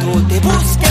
とでもして